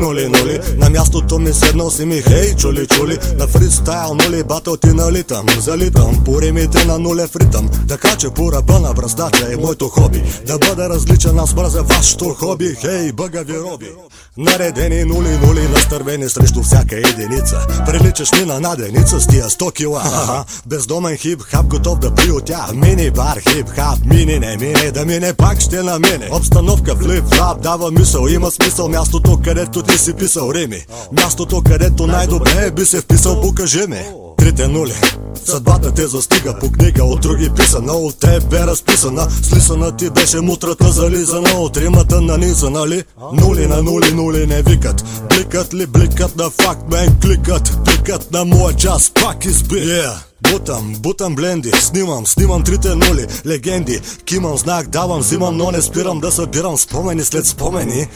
нули, нули. На мястото ми седнал си ми, хей, чули, чули. На фристайл, нули, батъл ти налитам Залитам по римите на нулев ритъм. Така че по ръба на бръздача е моето хоби. Да бъда различен, аз мразя вашето хоби. Хей, бъгави роби. Наредени нули, нули, настървени срещу всяка единица. Приличаш ми на наденица с тия 100 кила. Бездомен хип-хап, готов да приютя Мини бар, хип-хап, мини не мине Да мине пак ще намине. Обстановка флип-флап, дава мисъл Има смисъл мястото, където ти си писал рими Мястото, където най-добре би се вписал, покажи ми. Трите нули. Съдбата те застига по книга от други писана От теб бе разписана. Слисана ти беше мутрата зализана От римата нанизана ли? Нули на нули нули не викат. Бликат ли бликат на факт мен кликат. Бликат на моя час пак изби. Yeah. Бутам, бутам бленди, снимам, снимам трите нули, легенди Кимам знак, давам, взимам, но не спирам да събирам спомени след спомени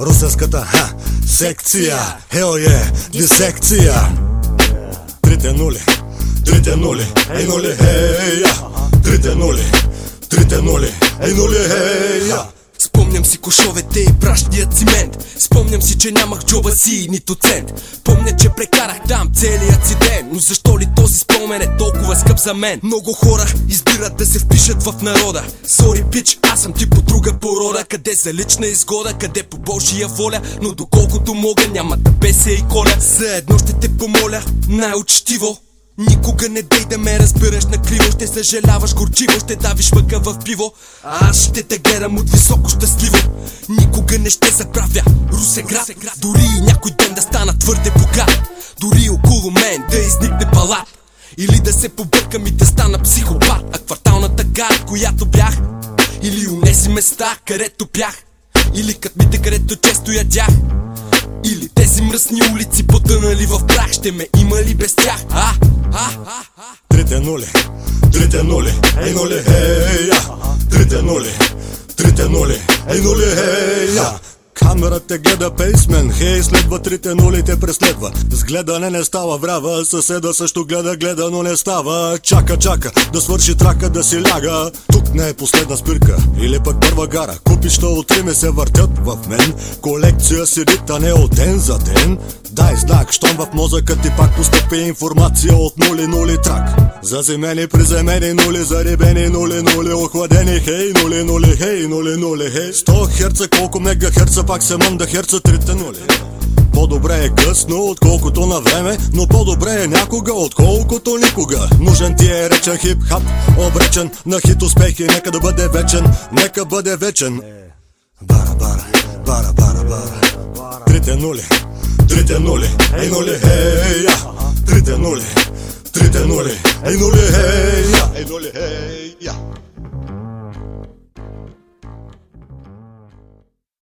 Русенската, ха, секция, хел е, дисекция. Трите нули, трите нули, ей нули, хей, я. Трите нули, трите нули, ей нули, хей, я. Спомням си кошовете и прашния цимент Спомням си, че нямах джоба си нито цент. Помня, че прекарах там целият си ден. Но защо ли този спомен е толкова скъп за мен? Много хора избират да се впишат в народа. Сори пич, аз съм ти по друга порода. Къде за лична изгода, къде по Божия воля? Но доколкото мога няма да беся и коля. За едно ще те помоля, най-учтиво Никога не дей да ме разбираш на криво Ще съжаляваш горчиво, ще давиш въка в пиво. Аз ще те гледам от високо щастливо. Никога не ще забравя Русеград Дори и някой ден да стана твърде богат. Дори около мен да изникне палат. Или да се побъркам и да стана психопат. А кварталната гара, която бях Или унеси места, където пях Или кътмите, където често ядях или тези мръсни улици потънали в прах Ще ме има ли без тях? А? А? А? А? Трите нули, трите нули, ей нули, хей, я Трите нули, трите нули, ей нули, хей, я Камерата гледа пейсмен, хей, следва трите нули те преследва С гледане не става врява, съседа също гледа, гледа, но не става Чака, чака, да свърши трака, да си ляга Тук не е последна спирка, или пък първа гара Купища от Риме се въртят в мен Колекция си рита не от ден за ден Дай знак, щом в мозъка ти пак постъпи информация от нули нули трак. Заземени, приземени нули, зарибени нули нули Охладени, хей, нули нули, хей, нули нули, хей. 100 херца, колко мегахерца, пак се мъм да херца трите нули. По-добре е късно, отколкото на време Но по-добре е някога, отколкото никога. Нужен ти е речен хип-хап Обречен на хит успехи Нека да бъде вечен, нека бъде вечен. Бара, бара, бара, бара, бара. Трите нули, трите нули, ей нули, хей, я Трите нули, трите